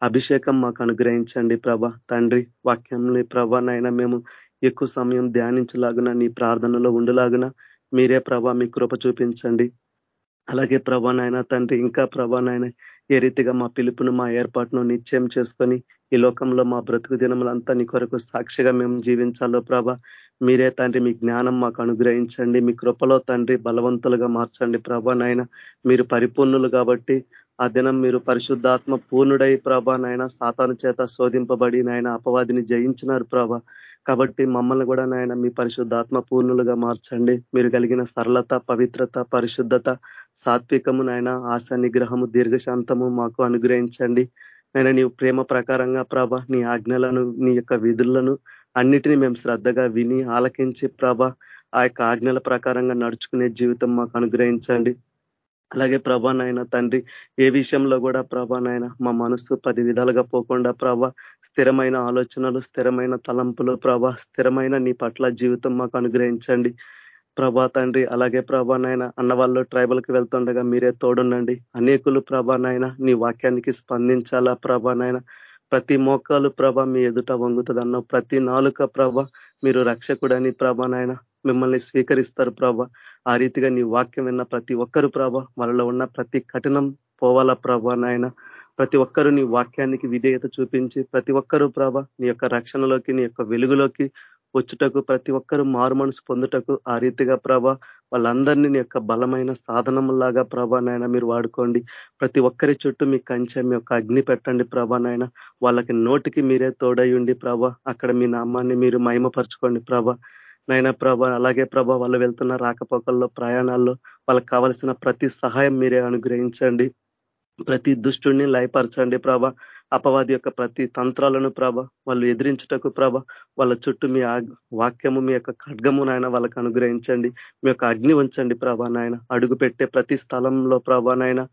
అభిషేకం మాకు అనుగ్రహించండి ప్రభ. తండ్రి వాక్యంని ప్రభ నాయన మేము ఎక్కువ సమయం ధ్యానించలాగున నీ ప్రార్థనలో ఉండలాగున మీరే ప్రభ మీ కృప చూపించండి. అలాగే ప్రభా నాయన తండ్రి ఇంకా ప్రభా నాయన ఏ రీతిగా మా పిలుపును మా ఏర్పాటును నిశ్చయం చేసుకొని ఈ లోకంలో మా బ్రతుకు దినములంతా నీ కొరకు సాక్షిగా మేము జీవించాలో ప్రభ. మీరే తండ్రి మీ జ్ఞానం మాకు అనుగ్రహించండి. మీ కృపలో తండ్రి బలవంతులుగా మార్చండి ప్రభా నాయన. మీరు పరిపూర్ణులు కాబట్టి ఆ దినం మీరు పరిశుద్ధాత్మ పూర్ణుడై ప్రభా నాయన. సాతాను చేత శోధింపబడి నాయన అపవాదిని జయించినారు ప్రభ. కాబట్టి మమ్మల్ని కూడా నాయన మీ పరిశుద్ధాత్మ పూర్ణులుగా మార్చండి. మీరు కలిగిన సరళత పవిత్రత పరిశుద్ధత సాత్వికము నాయన ఆశ నిగ్రహము దీర్ఘశాంతము మాకు అనుగ్రహించండి. నేను నీ ప్రేమ ప్రకారంగా ప్రభ నీ ఆజ్ఞలను నీ యొక్క విధులను అన్నిటినీ మేము శ్రద్ధగా విని ఆలకించి ప్రభ ఆ యొక్క ఆజ్ఞల ప్రకారంగా నడుచుకునే జీవితం మాకు అనుగ్రహించండి. అలాగే ప్రభా నాయన తండ్రి ఏ విషయంలో కూడా ప్రభా నాయన మా మనస్సు పది విధాలుగా పోకుండా ప్రభ స్థిరమైన ఆలోచనలు స్థిరమైన తలంపులు ప్రభ స్థిరమైన నీ పట్ల జీవితం మాకు అనుగ్రహించండి. ప్రభా తండ్రి అలాగే ప్రభా నాయన అన్న వాళ్ళు ట్రైబల్కి వెళ్తుండగా మీరే తోడుండండి. అనేకులు ప్రభా నాయన నీ వాక్యానికి స్పందించాలా ప్రభా నాయన? ప్రతి మోకాలు ప్రభ మీ ఎదుట వంగుతుంది ప్రతి నాలుక ప్రభ మీరు రక్షకుడని ప్రభ నాయన మిమ్మల్ని స్వీకరిస్తారు ప్రభ. ఆ రీతిగా నీ వాక్యం విన్న ప్రతి ఒక్కరు ప్రభ వాళ్ళలో ఉన్న ప్రతి కఠినం పోవాలా ప్రభ నాయన? ప్రతి ఒక్కరు నీ వాక్యానికి విధేయత చూపించి ప్రతి ఒక్కరూ ప్రభ నీ యొక్క రక్షణలోకి నీ యొక్క వెలుగులోకి వచ్చుటకు ప్రతి ఒక్కరూ మారు మనసు పొందుటకు ఆ రీతిగా ప్రభ వాళ్ళందరినీ నీ యొక్క బలమైన సాధనములాగా ప్రభా నాయన మీరు వాడుకోండి. ప్రతి ఒక్కరి చుట్టూ మీ కంచె మీ యొక్క అగ్ని పెట్టండి ప్రభా నాయన. వాళ్ళకి నోటికి మీరే తోడయ్యండి ప్రభ అక్కడ మీ నామాన్ని మీరు మహిమపరచుకోండి ప్రభ. నైనా ప్రభ అలాగే ప్రభ వాళ్ళు వెళ్తున్న రాకపోకల్లో ప్రయాణాల్లో వాళ్ళకి కావలసిన ప్రతి సహాయం మీరే అనుగ్రహించండి. ప్రతి దుష్టుడిని లయపరచండి ప్రభ. అపవాది యొక్క ప్రతి తంత్రాలను ప్రభ వాళ్ళు ఎదిరించుటకు ప్రభ వాళ్ళ చుట్టూ మీ వాక్యము మీ యొక్క ఖడ్గము నాయన వాళ్ళకు అనుగ్రహించండి. మీ యొక్క అగ్ని ఉంచండి ప్రభా నాయన. అడుగు పెట్టే ప్రతి స్థలంలో ప్రభా నాయన.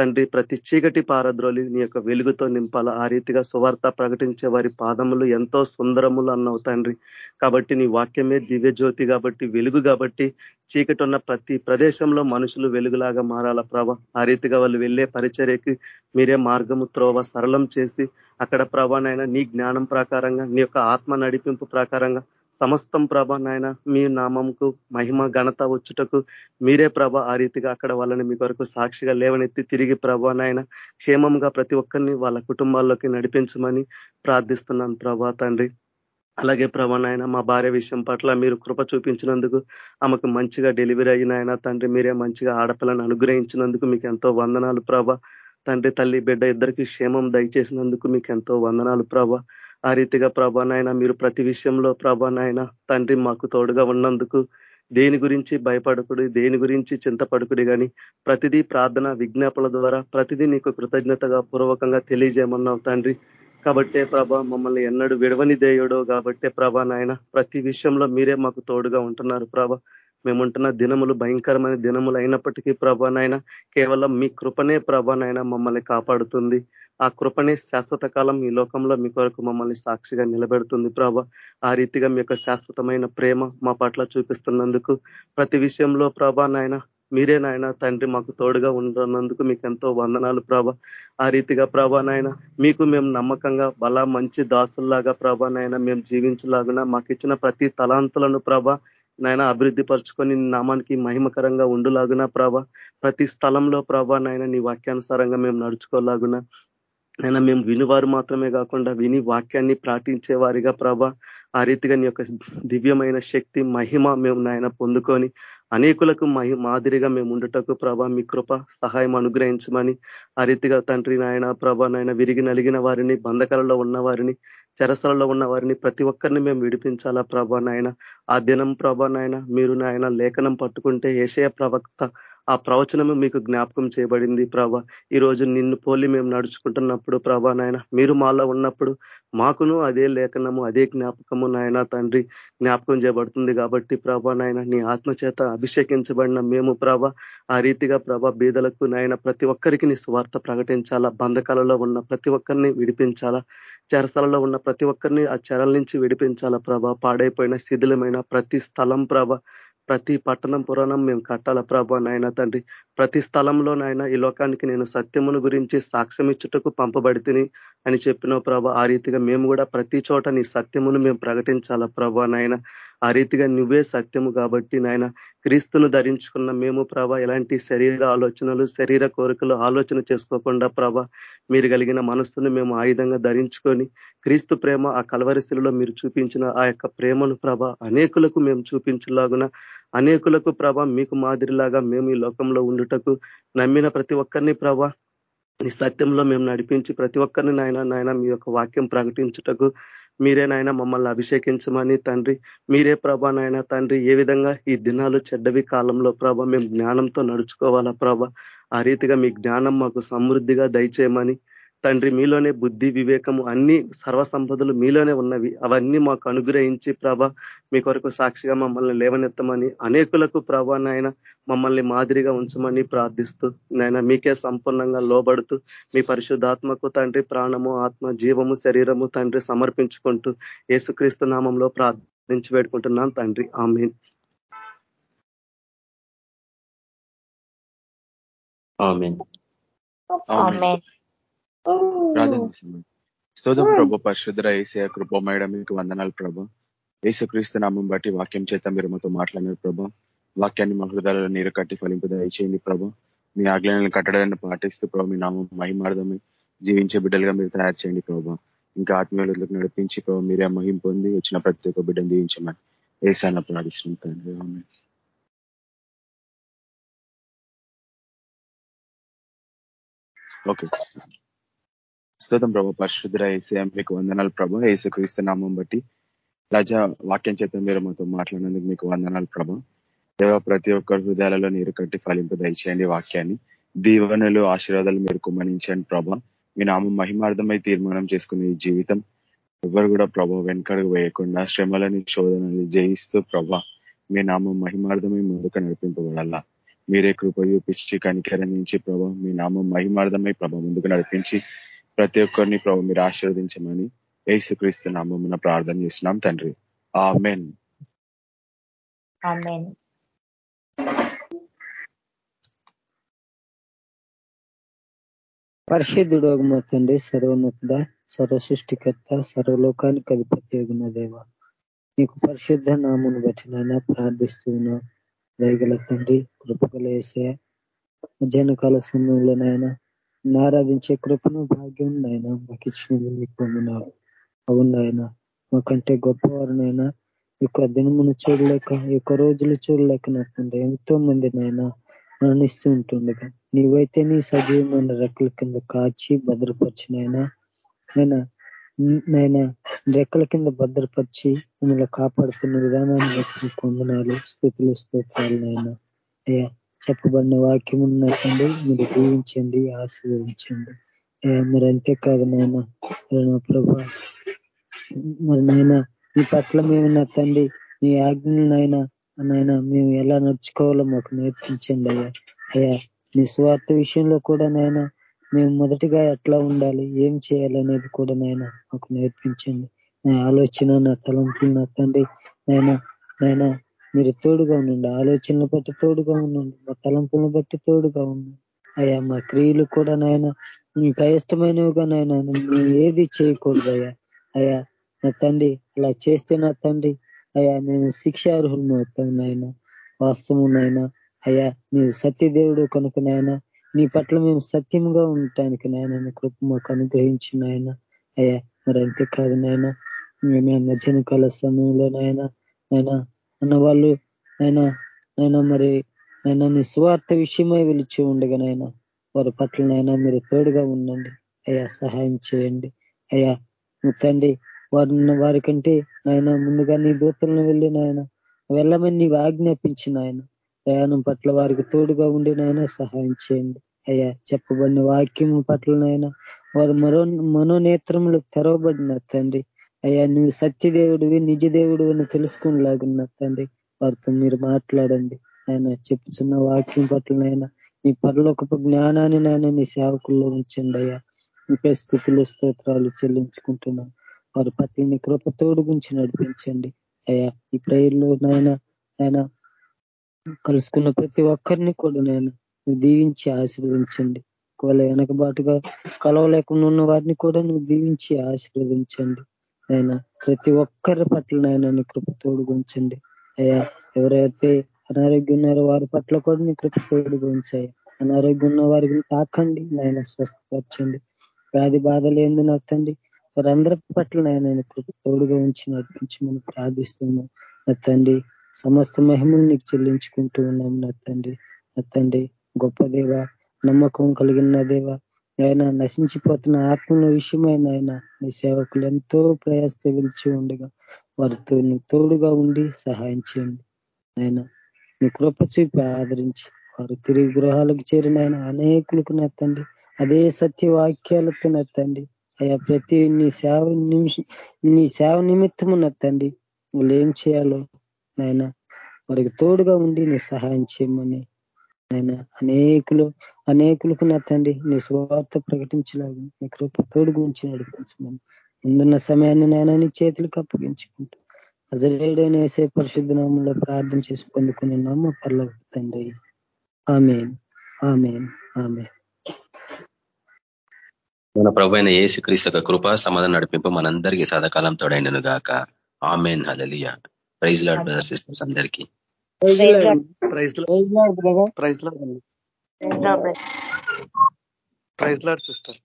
తండ్రి ప్రతి చీకటి పారద్రోలి నీ యొక్క వెలుగుతో నింపాల. ఆ రీతిగా సువార్త ప్రకటించే వారి పాదములు ఎంతో సుందరములు అన్నవు తండ్రి. కాబట్టి నీ వాక్యమే దివ్య జ్యోతి కాబట్టి వెలుగు కాబట్టి చీకటి ఉన్న ప్రతి ప్రదేశంలో మనుషులు వెలుగులాగా మారాల ప్రభ. ఆ రీతిగా వాళ్ళు వెళ్ళే పరిచర్యకి మీరే మార్గము త్రోవ సరళం చేసి అక్కడ ప్రభానైనా నీ జ్ఞానం ప్రకారంగా నీ యొక్క ఆత్మ నడిపింపు ప్రకారంగా సమస్తం ప్రభ నాయన మీ నామంకు మహిమ ఘనత వచ్చుటకు మీరే ప్రభ ఆ రీతిగా అక్కడ వాళ్ళని మీ కొరకు సాక్షిగా లేవనెత్తి తిరిగి ప్రభా నాయన క్షేమంగా ప్రతి ఒక్కరిని వాళ్ళ కుటుంబాల్లోకి నడిపించమని ప్రార్థిస్తున్నాను ప్రభా తండ్రి. అలాగే ప్రభా నాయన మా భార్య విషయం పట్ల మీరు కృప చూపించినందుకు ఆమెకు మంచిగా డెలివరీ అయిన ఆయన తండ్రి మీరే మంచిగా ఆడపిల్లను అనుగ్రహించినందుకు మీకు ఎంతో వందనాలు ప్రభ. తండ్రి తల్లి బిడ్డ ఇద్దరికి క్షేమం దయచేసినందుకు మీకు ఎంతో వందనాలు ప్రభ. ఆ రీతిగా ప్రభా నాయన మీరు ప్రతి విషయంలో ప్రభా నాయన తండ్రి మాకు తోడుగా ఉన్నందుకు దేని గురించి భయపడకుడు దేని గురించి చింతపడుకుడు కానీ ప్రతిదీ ప్రార్థన విజ్ఞాపన ద్వారా ప్రతిదీ నీకు కృతజ్ఞతగా పూర్వకంగా తెలియజేయమన్నావు తండ్రి. కాబట్టే ప్రభ మమ్మల్ని ఎన్నడూ విడవని దేయుడో కాబట్టే ప్రభ నాయన ప్రతి విషయంలో మీరే మాకు తోడుగా ఉంటున్నారు ప్రభ. మేముంటున్న దినములు భయంకరమైన దినములు అయినప్పటికీ ప్రభానైనా కేవలం మీ కృపనే ప్రభానైనా మమ్మల్ని కాపాడుతుంది. ఆ కృపనే శాశ్వత కాలం ఈ లోకంలో మీ కొరకు మమ్మల్ని సాక్షిగా నిలబెడుతుంది ప్రభా. ఆ రీతిగా మీ యొక్క శాశ్వతమైన ప్రేమ మా పట్ల చూపిస్తున్నందుకు ప్రతి విషయంలో ప్రభా నాయన మీరే నాయన తండ్రి మాకు తోడుగా ఉండనందుకు మీకు ఎంతో వందనాలు ప్రభ. ఆ రీతిగా ప్రభా నాయన మీకు మేము నమ్మకంగా బల మంచి దాసుల్లాగా ప్రభా నాయన మేము జీవించలాగున మాకు ఇచ్చిన ప్రతి తలాంతులను ప్రభ నాయన అభివృద్ధి పరుచుకొని నామానికి మహిమకరంగా ఉండులాగున ప్రభ. ప్రతి స్థలంలో ప్రభ నాయన నీ వాక్యానుసారంగా మేము నడుచుకోలాగున. నైనా మేము వినివారు మాత్రమే కాకుండా విని వాక్యాన్ని ప్రాటించే వారిగా ప్రభ. ఆ రీతిగా నీ యొక్క దివ్యమైన శక్తి మహిమ మేము నాయన పొందుకొని అనేకులకు మాదిరిగా మేము ఉండటకు ప్రభ మీ కృప సహాయం అనుగ్రహించమని ఆ రీతిగా తండ్రి నాయన ప్రభ నాయన విరిగి నలిగిన వారిని బంధకాలలో ఉన్న వారిని చెరసలలో ఉన్న వారిని ప్రతి ఒక్కరిని మేము విడిపించాలా ప్రభా నాయన. ఆ దినం ప్రభా నాయన మీరు నాయన లేఖనం పట్టుకుంటే ఏషయ ప్రవక్త ఆ ప్రవచనము మీకు జ్ఞాపకం చేయబడింది ప్రభా. ఈరోజు నిన్ను పోలి మేము నడుచుకుంటున్నప్పుడు ప్రభా నాయన మీరు మాలో ఉన్నప్పుడు మాకును అదే లేఖనము అదే జ్ఞాపకము నాయన తండ్రి జ్ఞాపకం చేయబడుతుంది కాబట్టి ప్రభా నాయన నీ ఆత్మచేత అభిషేకించబడిన మేము ప్రభ ఆ రీతిగా ప్రభ బీదలకు నాయన ప్రతి ఒక్కరికి నీ స్వార్థ ప్రకటించాలా? బంధకాలలో ఉన్న ప్రతి ఒక్కరిని విడిపించాలా? చెరసలలో ఉన్న ప్రతి ఒక్కరిని ఆ చెరల నుంచి విడిపించాలా ప్రభ? పాడైపోయిన శిథిలమైన ప్రతి స్థలం ప్రభ ప్రతి పట్టణం పురాణం మేము కట్టాల ప్రభా నాయన తండ్రి? ప్రతి స్థలంలో నాయన ఈ లోకానికి నేను సత్యమును గురించి సాక్ష్యం ఇచ్చుటకు పంపబడితిని అని చెప్పిన ప్రభ. ఆ రీతిగా మేము కూడా ప్రతి చోట నీ సత్యమును మేము ప్రకటించాలా ప్రభ నాయన? ఆ రీతిగా నువ్వే సత్యము కాబట్టి నాయన క్రీస్తును ధరించుకున్న మేము ప్రభ ఎలాంటి శరీర ఆలోచనలు శరీర కోరికలు ఆలోచన చేసుకోకుండా ప్రభ మీరు కలిగిన మనస్సును మేము ఆయుధంగా ధరించుకొని క్రీస్తు ప్రేమ ఆ కలవరిశిలో మీరు చూపించిన ఆ యొక్క ప్రేమను ప్రభ అనేకులకు మేము చూపించలాగున అనేకులకు ప్రభ మీకు మాదిరిలాగా మేము ఈ లోకంలో ఉండుటకు నమ్మిన ప్రతి ఒక్కరిని ప్రభ నీ సత్యంలో మేము నడిపించి ప్రతి ఒక్కరిని నాయన నాయన మీ యొక్క వాక్యం ప్రకటించుటకు మీరే నాయన మమ్మల్ని అభిషేకించమని తండ్రి మీరే ప్రభ నాయన తండ్రి ఏ విధంగా ఈ దినాలు చెడ్డవి కాలంలో ప్రభ మేము జ్ఞానంతో నడుచుకోవాలా ప్రభ ఆ రీతిగా మీ జ్ఞానం మాకు సమృద్ధిగా దయచేయమని తండ్రి మీలోనే బుద్ధి వివేకము అన్ని సర్వసంపదలు మీలోనే ఉన్నవి. అవన్నీ మాకు అనుగ్రహించి ప్రభ మీ కొరకు సాక్షిగా మమ్మల్ని లేవనెత్తమని అనేకులకు ప్రభ నాయన మమ్మల్ని మాదిరిగా ఉంచమని ప్రార్థిస్తూ నాయన మీకే సంపూర్ణంగా లోబడుతూ మీ పరిశుద్ధాత్మకు తండ్రి ప్రాణము ఆత్మ జీవము శరీరము తండ్రి సమర్పించుకుంటూ యేసుక్రీస్తు నామంలో ప్రార్థించి పెట్టుకుంటున్నాను తండ్రి. ఆమె స్తోత్రం ప్రభు పరిశుద్ర ఏసయ కృపమేయడం మీకు వందనాలు ప్రభు. ఏసుక్రీస్తు నామం బట్టి వాక్యం చేత మీరు మాతో మాట్లాడినారు ప్రభా. వాక్యాన్ని మా హృదయాలలో నీరు కట్టి ఫలింపు దయచేయండి ప్రభు. మీ ఆజ్ఞలను కట్టడాన్ని పాటిస్తూ ప్రభు మీ నామం మహిమార్థమే జీవించే బిడ్డలుగా మీరు తయారు చేయండి ప్రభు. ఇంకా ఆత్మీయులకు నడిపించి ప్రభు మీరే మహిం పొంది వచ్చిన ప్రతి ఒక్క బిడ్డను జీవించమని ఏసాన ప్రార్థిస్తుంది ఓకే. స్తోతం ప్రభు. పరిశుద్ర ఏసీఎం మీకు వందనాలు ప్రభు. ఏసు నామం బట్టి రాజా వాక్యం చేత మీరు మాతో మాట్లాడినందుకు మీకు వందనాలు ప్రభు. దేవ ప్రతి ఒక్కరి హృదయాలలో నీరు కట్టి ఫలింపు దయచేయండి వాక్యాన్ని. దీవెనలు ఆశీర్వాదాలు మీరు కుమ్మనించండి ప్రభ. మీ నామం మహిమార్థమై తీర్మానం చేసుకునే ఈ జీవితం ఎవరు కూడా ప్రభ వెనకడుగు వేయకుండా శ్రమలని శోధనలు జయిస్తూ ప్రభ మీ నామం మహిమార్థమై ముందుకు నడిపింపబడాలా. మీరే కృప చూపించి కనికరించి ప్రభ మీ నామం మహిమార్థమై ప్రభ ముందుకు నడిపించి ప్రతి ఒక్కరిని ప్రభ మీరు ఆశీర్వదించమని ఏసుక్రీస్తు నామమున ప్రార్థన చేస్తున్నాం తండ్రి. ఆమెన్. పరిశుద్ధుడు మా తండ్రి సర్వోన్నతుడ సర్వ సృష్టికర్త సర్వలోకానికి అధిపతి అగున దేవ. నీకు పరిశుద్ధ నామును బట్టి నాయన ప్రార్థిస్తున్నా దయగల తండ్రి కృపగల వేసే మధ్యాహ్న కాల సమయంలో నాయన ఆరాధించే కృపను భాగ్యం నాయన. మాకు ఇచ్చినది మీకు పొందినారు అవును మాకంటే గొప్పవారినైనా యొక్క దినమును చూడలేక యొక్క రోజులు చూడలేక ఎంతో మంది నాయన మరణిస్తూ ఉంటుండగా నీవైతే నీ సజీవమైన రెక్కల కింద కాచి భద్రపరిచినైనా నైనా నైనా రెక్కల కింద భద్రపరిచి మిమ్మల్ని కాపాడుతున్న విధానాన్ని బట్టి పొందనాలు స్థుతులు స్తోత్రాలు నాయన. అయ్యా చెప్పబడిన వాక్యం ఉన్నట్టండి మీరు దీవించండి ఆశీర్వదించండి. మరి అంతేకాదు నాయన. ప్రభా మరి నాయన మీ పట్ల మేము నా తండ్రి మీ ఆజ్ఞలనైనా నాయన మేము ఎలా నడుచుకోవాలో మాకు నేర్పించండి అయ్యా. అయ్యా నీ స్వార్థ విషయంలో కూడా నాయన మేము మొదటిగా ఎట్లా ఉండాలి ఏం చేయాలనేది కూడా నాయన మాకు నేర్పించండి. నా ఆలోచన నా తలంపులు నా తండ్రి నాయన నాయన మీరు తోడుగా ఉండండి. ఆలోచనలు బట్టి తోడుగా ఉండండి. మా తలంపులను బట్టి తోడుగా ఉండండి. అయ్యా మా క్రియలు కూడా నాయన ఇంకా ఇష్టమైనవిగా నాయన ఏది చేయకూడదు అయ్యా. అయ్యా నా తండ్రి అలా చేస్తే నా తండ్రి. అయ్యా మేము శిక్షార్హులు అవుతాం నాయన. వాస్తవం నాయన. అయ్యా నీ సత్యదేవుడు కనుక నాయన. నీ పట్ల మేము సత్యంగా ఉండటానికి నాయన కృప మాకు అనుగ్రహించి నాయన. అయ్యా మరి అంతేకాదు నాయన. మేము మధ్యాహ్న కాల సమయంలో నాయన నాయన అన్న వాళ్ళు ఆయన ఆయన మరి ఆయన నిస్వార్థ విషయమై పిలిచి ఉండగా నాయన వారి పట్ల నాయన మీరు తోడుగా ఉండండి. అయ్యా సహాయం చేయండి. అయ్యా తండ్రి వారి వారికంటే నాయన ముందుగా నీ దూతలను వెళ్ళి నాయన వెళ్ళమని నీవు ఆజ్ఞాపించిన ఆయన ప్రయాణం పట్ల వారికి తోడుగా ఉండి నాయన సహాయం చేయండి. అయ్యా చెప్పబడిన వాక్యం పట్లనైనా వారు మరో మనోనేత్రములు తెరవబడిన తండ్రి అయ్యా నువ్వు సత్యదేవుడివి నిజదేవుడు అని తెలుసుకునేలాగున్నా తండ్రి. వారితో మీరు మాట్లాడండి. ఆయన చెప్తున్న వాక్యం పట్లనైనా నీ పరలోకపు జ్ఞానాన్ని నాయన నీ సేవకుల్లో ఉంచండి అయ్యా. ఇంకే స్థుతులు స్తోత్రాలు చెల్లించుకుంటున్నాం. వారి పట్ల నీ కృపతోడు గురించి నడిపించండి. అయ్యా ఈ ప్రేయర్లో నాయన ఆయన కలుసుకున్న ప్రతి ఒక్కరిని కూడా నేను దీవించి ఆశీర్వదించండి. ఒకవేళ వెనకబాటుగా కలవలేకుండా ఉన్న వారిని కూడా నువ్వు దీవించి ఆశీర్వదించండి. నాయన ప్రతి ఒక్కరి పట్ల నాయన నీ కృప తోడుగుంచండి. అయ్యా ఎవరైతే అనారోగ్యం ఉన్నారో వారి పట్ల కూడా నీ కృప తోడుగుంచాయి. అనారోగ్యం ఉన్న వారికి తాకండి నాయన స్వస్థపరచండి. వ్యాధి బాధలు ఏంది నత్తండి వారందరి పట్ల నాయన కృప తోడుగా ఉంచి నడిపించమని ప్రార్థిస్తున్నాం. నత్తండి సమస్త మహిమను నీకు చెల్లించుకుంటూ ఉన్నాం నా తండ్రి. నా తండ్రి గొప్ప దేవ నమ్మకం కలిగిన దేవ ఆయన నశించిపోతున్న ఆత్మల విషయమైన ఆయన నీ సేవకులు ఎంతో ప్రయాస పిలిచి ఉండగా వారితో నువ్వు తోడుగా ఉండి సహాయం చేయండి. ఆయన నీ కృప చూపి ఆదరించి వారు తిరిగి గృహాలకు చేరిన ఆయన అనేకులకు నెత్తండి. అదే సత్యవాక్యాలతో నెత్తండి. అయ్యా ప్రతి నీ సేవ నిమిషం నీ సేవ నిమిత్తము నెత్తండి. వాళ్ళు ఏం చేయాలో నాయన వారికి తోడుగా ఉండి నువ్వు సహాయం చేయమని ఆయన అనేకులు అనేకులకు నా తండ్రి నీ స్వార్థ ప్రకటించలాగా నీ కృప తోడు గురించి నడిపించమని. ముందున్న సమయాన్ని నేను నీ చేతులకు అప్పగించుకుంటూ అజరేడైన వేసే పరిశుద్ధ నామంలో ప్రార్థన చేసి పొందుకుని నామ పర్ల తండ్రి. ఆమెన్. ఆమెన్. ఆమె మన ప్రభు అయిన క్రీస్తు కృప సమాధానం నడిపింపు మనందరికీ సదాకాలం తోడైనను గాక. Amen. Hallelujah praise Lord brother sisters అందరికీ. Praise Lord sister.